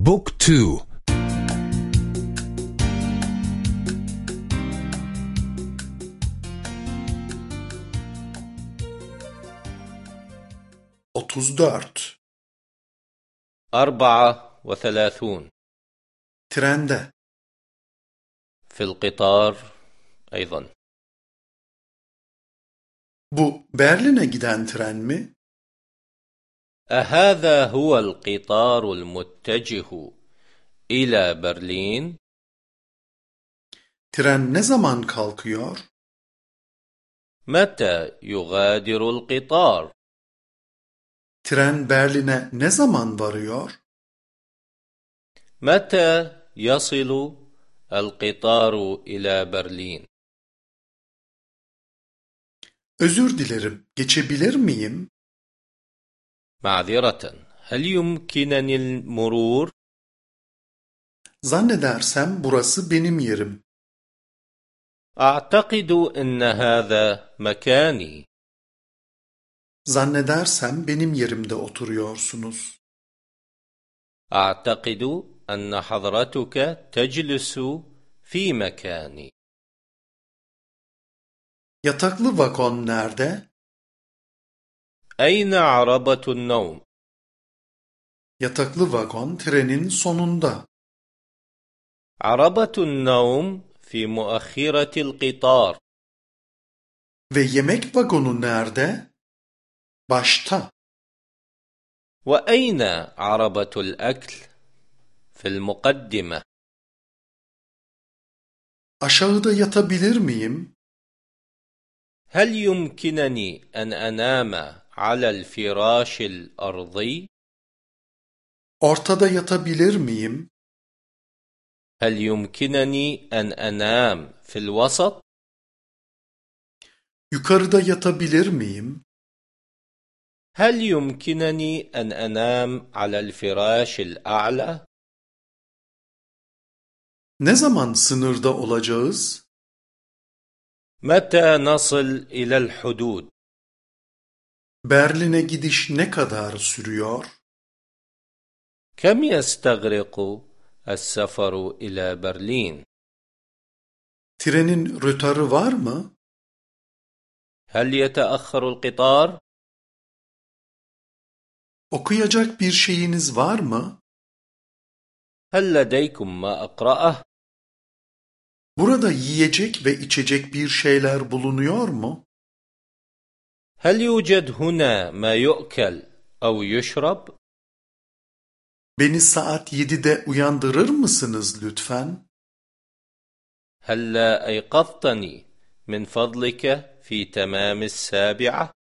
بوك تو Otuz dört. أربعة وثلاثون Trende. في القطار أيضا Bu Berlin'e giden tren mi? أهذا هو القطار المتجه إلى برلين؟ Tren ne zaman kalkıyor? متى يغادر القطار؟ Tren Berlin'e ne zaman varıyor? متى يصل القطار إلى برلين؟ Özür dilerim, geçebilir miyim? معذرة هل يمكنني المرور؟ Zannedersem burası benim yerim. أعتقد أن هذا مكاني Zannedersem benim yerimde oturuyorsunuz. أعتقد أن حضرتك تجلس في مكاني Yataklı vagon nerede? أين عربة النوم؟ Yataklı vagon trenin sonunda. عربة النوم في مؤخرة القطار Ve yemek vagonu nerede? Başta. وأين عربة الأكل؟ في المقدمة Aşağıda yatabilir miyim? هل يمكنني أن أنام على الفراش الأرضي؟ Ortada yatabilir miyim? هل يمكنني أن أنام في الوسط؟ Yukarıda yatabilir miyim? هل يمكنني أن أنام على الفراش الأعلى؟ Ne zaman sınırda olacağız? متى نصل إلى الحدود؟ Berlin'e gidiş ne kadar sürüyor? كم يستغرق السفر إلى برلين؟ Trenin rötarı var mı? هل يتأخر القطار؟ Okuyacak bir şeyiniz var mı? هل لديكم ما أقرأه؟ Burada yiyecek ve içecek bir şeyler bulunuyor mu? هل يوجد هنا ما يؤكل أو يشرب؟ Beni saat 7'de uyandırır mısınız lütfen? هل لا أيقظتني من فضلك في تمام السابعة؟